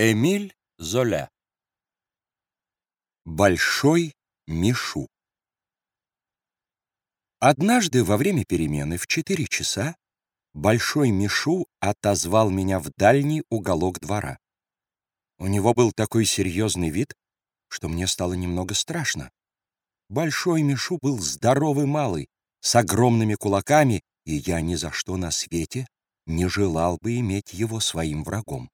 Эмиль Золя Большой Мишу Однажды во время перемены в четыре часа Большой Мишу отозвал меня в дальний уголок двора. У него был такой серьезный вид, что мне стало немного страшно. Большой Мишу был здоровый малый, с огромными кулаками, и я ни за что на свете не желал бы иметь его своим врагом.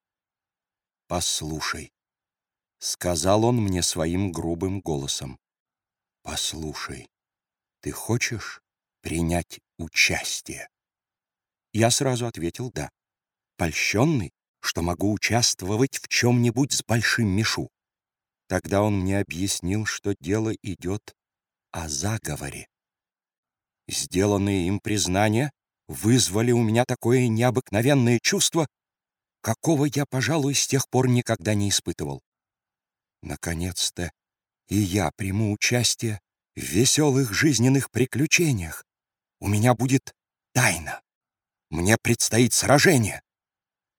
«Послушай», — сказал он мне своим грубым голосом, — «послушай, ты хочешь принять участие?» Я сразу ответил «да», польщенный, что могу участвовать в чем-нибудь с большим Мишу. Тогда он мне объяснил, что дело идет о заговоре. Сделанные им признания вызвали у меня такое необыкновенное чувство, какого я, пожалуй, с тех пор никогда не испытывал. Наконец-то и я приму участие в веселых жизненных приключениях. У меня будет тайна. Мне предстоит сражение.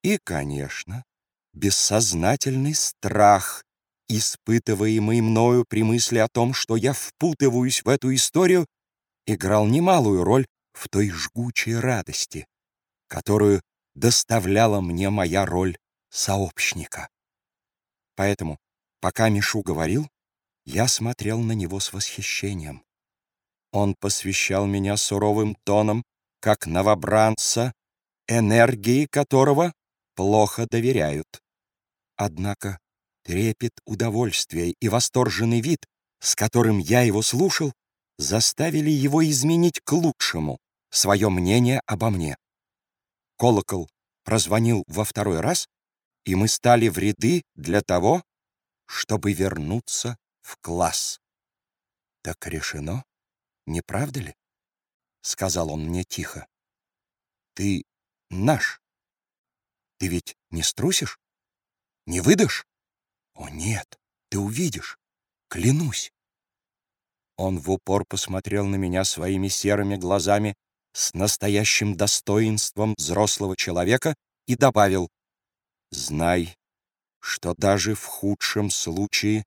И, конечно, бессознательный страх, испытываемый мною при мысли о том, что я впутываюсь в эту историю, играл немалую роль в той жгучей радости, которую доставляла мне моя роль сообщника. Поэтому, пока Мишу говорил, я смотрел на него с восхищением. Он посвящал меня суровым тоном, как новобранца, энергии которого плохо доверяют. Однако трепет удовольствия и восторженный вид, с которым я его слушал, заставили его изменить к лучшему свое мнение обо мне. Колокол прозвонил во второй раз, и мы стали в ряды для того, чтобы вернуться в класс. «Так решено, не правда ли?» — сказал он мне тихо. «Ты наш. Ты ведь не струсишь? Не выдашь? О, нет, ты увидишь. Клянусь». Он в упор посмотрел на меня своими серыми глазами с настоящим достоинством взрослого человека и добавил, «Знай, что даже в худшем случае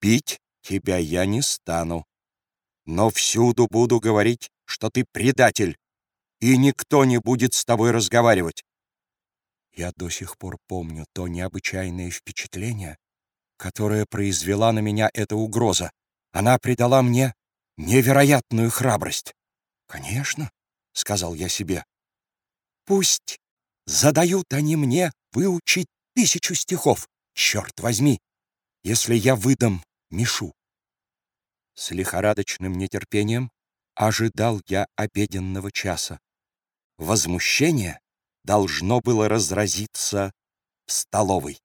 пить тебя я не стану, но всюду буду говорить, что ты предатель, и никто не будет с тобой разговаривать». Я до сих пор помню то необычайное впечатление, которое произвела на меня эта угроза. Она придала мне невероятную храбрость. «Конечно», — сказал я себе, — «пусть задают они мне выучить тысячу стихов, черт возьми, если я выдам Мишу». С лихорадочным нетерпением ожидал я обеденного часа. Возмущение должно было разразиться в столовой.